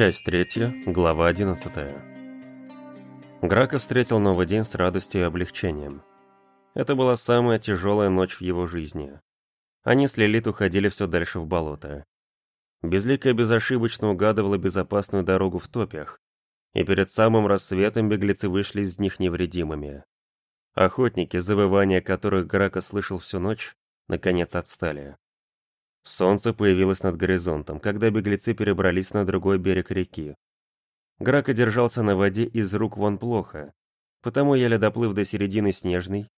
Часть третья, глава одиннадцатая. Грака встретил новый день с радостью и облегчением. Это была самая тяжелая ночь в его жизни. Они с Лилит уходили все дальше в болото. Безликая безошибочно угадывала безопасную дорогу в топях, и перед самым рассветом беглецы вышли из них невредимыми. Охотники, завывания которых Грака слышал всю ночь, наконец отстали. Солнце появилось над горизонтом, когда беглецы перебрались на другой берег реки. Грака держался на воде из рук вон плохо, потому, еле доплыв до середины Снежной,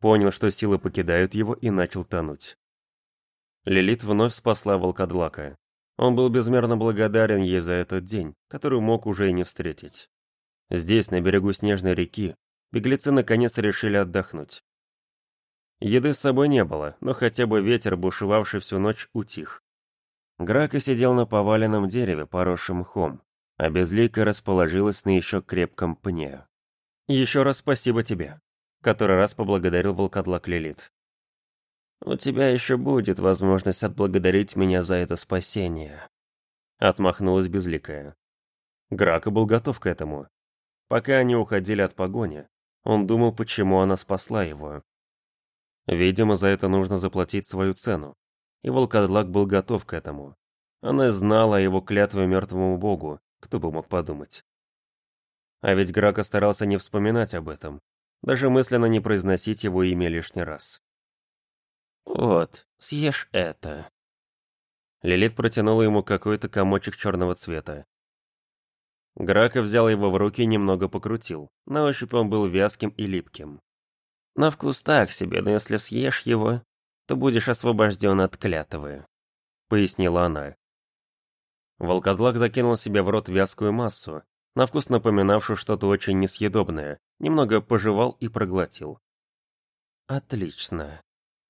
понял, что силы покидают его и начал тонуть. Лилит вновь спасла волкодлака. Он был безмерно благодарен ей за этот день, который мог уже и не встретить. Здесь, на берегу Снежной реки, беглецы наконец решили отдохнуть. Еды с собой не было, но хотя бы ветер, бушевавший всю ночь, утих. Грака сидел на поваленном дереве, поросшем мхом, а Безлика расположилась на еще крепком пне. «Еще раз спасибо тебе», — который раз поблагодарил волкодлак Лилит. «У тебя еще будет возможность отблагодарить меня за это спасение», — отмахнулась Безликая. Грака был готов к этому. Пока они уходили от погони, он думал, почему она спасла его. Видимо, за это нужно заплатить свою цену. И волкодлак был готов к этому. Она знала о его клятве мертвому богу, кто бы мог подумать. А ведь Грака старался не вспоминать об этом, даже мысленно не произносить его имя лишний раз. «Вот, съешь это». Лилит протянула ему какой-то комочек черного цвета. Грака взял его в руки и немного покрутил. На ощупь он был вязким и липким. На вкус так себе, но если съешь его, то будешь освобожден от клятвы», — пояснила она. Волкодлак закинул себе в рот вязкую массу, на вкус напоминавшую что-то очень несъедобное, немного пожевал и проглотил. «Отлично.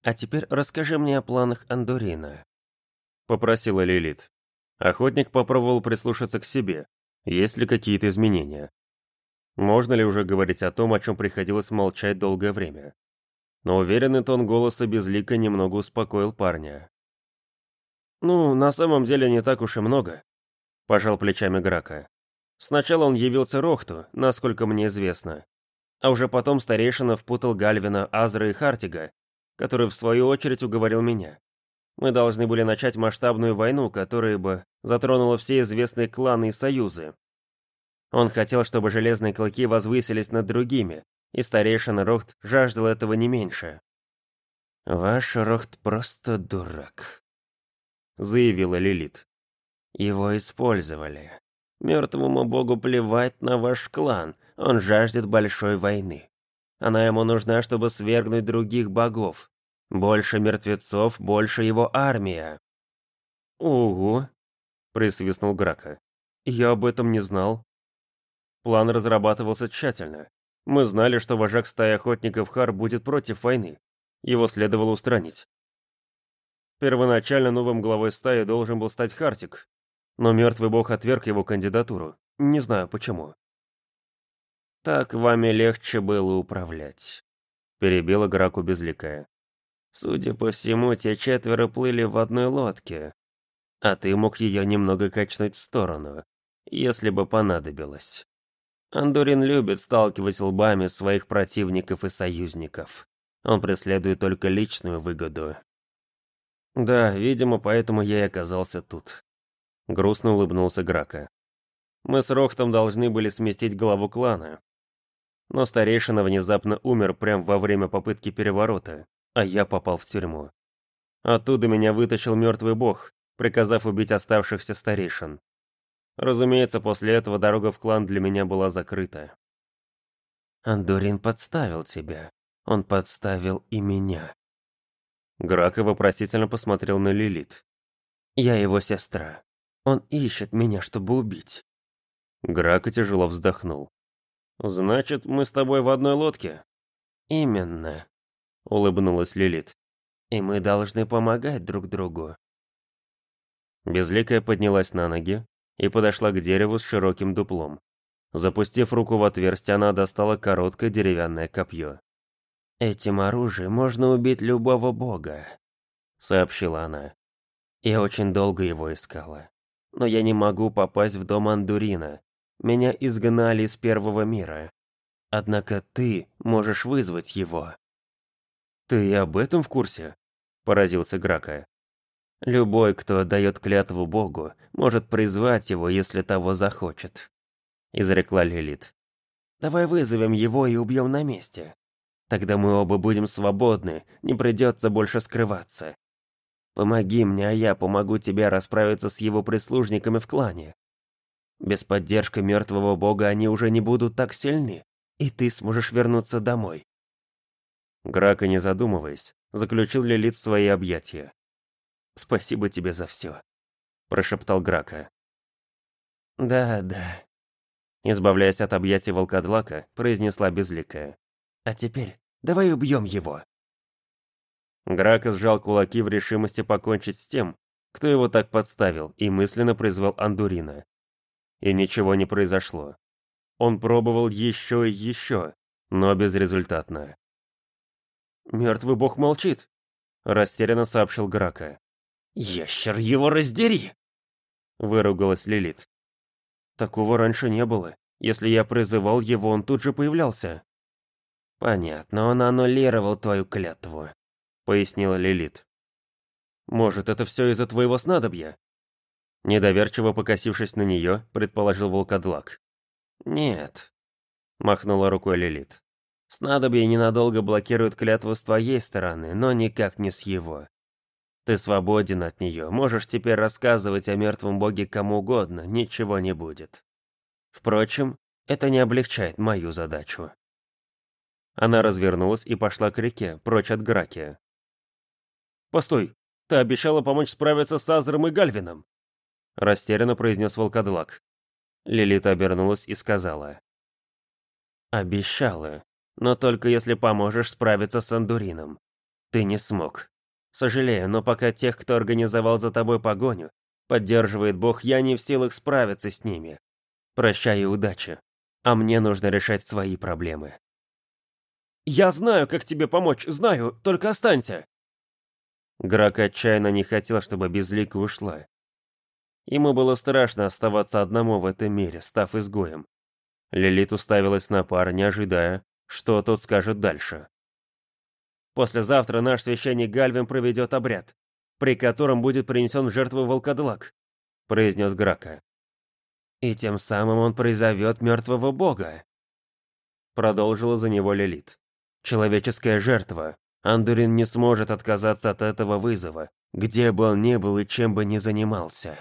А теперь расскажи мне о планах Андорина», — попросила Лилит. Охотник попробовал прислушаться к себе, есть ли какие-то изменения. Можно ли уже говорить о том, о чем приходилось молчать долгое время? Но уверенный тон голоса безлика немного успокоил парня. «Ну, на самом деле не так уж и много», — пожал плечами Грака. «Сначала он явился Рохту, насколько мне известно. А уже потом старейшина впутал Гальвина, Азра и Хартига, который в свою очередь уговорил меня. Мы должны были начать масштабную войну, которая бы затронула все известные кланы и союзы, он хотел, чтобы железные клыки возвысились над другими, и старейшина Рохт жаждал этого не меньше. «Ваш Рохт просто дурак», — заявила Лилит. «Его использовали. Мертвому богу плевать на ваш клан, он жаждет большой войны. Она ему нужна, чтобы свергнуть других богов. Больше мертвецов, больше его армия». «Ого», — присвистнул Грака. «Я об этом не знал». План разрабатывался тщательно. Мы знали, что вожак стаи охотников Хар будет против войны. Его следовало устранить. Первоначально новым главой стаи должен был стать Хартик, но мертвый бог отверг его кандидатуру. Не знаю почему. «Так вами легче было управлять», — перебила Граку безликая. «Судя по всему, те четверо плыли в одной лодке, а ты мог ее немного качнуть в сторону, если бы понадобилось». Андорин любит сталкивать лбами своих противников и союзников. Он преследует только личную выгоду. Да, видимо, поэтому я и оказался тут. Грустно улыбнулся Грака. Мы с Рохтом должны были сместить главу клана. Но старейшина внезапно умер прямо во время попытки переворота, а я попал в тюрьму. Оттуда меня вытащил мертвый бог, приказав убить оставшихся старейшин. Разумеется, после этого дорога в клан для меня была закрыта. Андорин подставил тебя. Он подставил и меня. Грака вопросительно посмотрел на Лилит. Я его сестра. Он ищет меня, чтобы убить. Грака тяжело вздохнул. «Значит, мы с тобой в одной лодке?» «Именно», — улыбнулась Лилит. «И мы должны помогать друг другу». Безликая поднялась на ноги, и подошла к дереву с широким дуплом. Запустив руку в отверстие, она достала короткое деревянное копье. «Этим оружием можно убить любого бога», — сообщила она. «Я очень долго его искала. но я не могу попасть в дом Андурина. Меня изгнали из первого мира. Однако ты можешь вызвать его». «Ты и об этом в курсе?» – поразился Грака. «Любой, кто дает клятву Богу, может призвать его, если того захочет», – изрекла Лилит. «Давай вызовем его и убьем на месте. Тогда мы оба будем свободны, не придется больше скрываться. Помоги мне, а я помогу тебе расправиться с его прислужниками в клане. Без поддержки мертвого бога они уже не будут так сильны, и ты сможешь вернуться домой. Грака, не задумываясь, заключил Лилит в свои объятия. «Спасибо тебе за все», — прошептал Грака. «Да, да», — избавляясь от объятий волкодлака, произнесла Безликая. «А теперь давай убьем его». Грака сжал кулаки в решимости покончить с тем, кто его так подставил, и мысленно призвал Андурина. И ничего не произошло. Он пробовал еще и еще, но безрезультатно. «Мертвый бог молчит», — растерянно сообщил Грака. «Ящер его раздери!» — выругалась Лилит. «Такого раньше не было. Если я призывал его, он тут же появлялся». «Понятно, он аннулировал твою клятву», — пояснила Лилит. «Может, это все из-за твоего снадобья?» Недоверчиво покосившись на нее, предположил волкодлак. «Нет», — махнула рукой Лилит. «Снадобье ненадолго блокирует клятву с твоей стороны, но никак не с его. Ты свободен от нее, можешь теперь рассказывать о мертвом боге кому угодно, ничего не будет. Впрочем, это не облегчает мою задачу». Она развернулась и пошла к реке, прочь от Граки. «Постой, ты обещала помочь справиться с Азром и Гальвином!» Растерянно произнес волкодлак. Лилит обернулась и сказала. «Обещала, но только если поможешь справиться с Андурином. Ты не смог. Сожалею, но пока тех, кто организовал за тобой погоню, поддерживает Бог, я не в силах справиться с ними. Прощай и удачи. А мне нужно решать свои проблемы». «Я знаю, как тебе помочь, знаю, только останься!» Грак отчаянно не хотел, чтобы Безлика ушла. Ему было страшно оставаться одному в этом мире, став изгоем. Лилит уставилась на парня, ожидая, что тот скажет дальше. «Послезавтра наш священник Гальвин проведет обряд, при котором будет принесен в жертву волкодлак», — произнес Грака. «И тем самым он призовет мертвого бога», — продолжила за него Лилит. «Человеческая жертва, Андурин не сможет отказаться от этого вызова, где бы он ни был и чем бы ни занимался.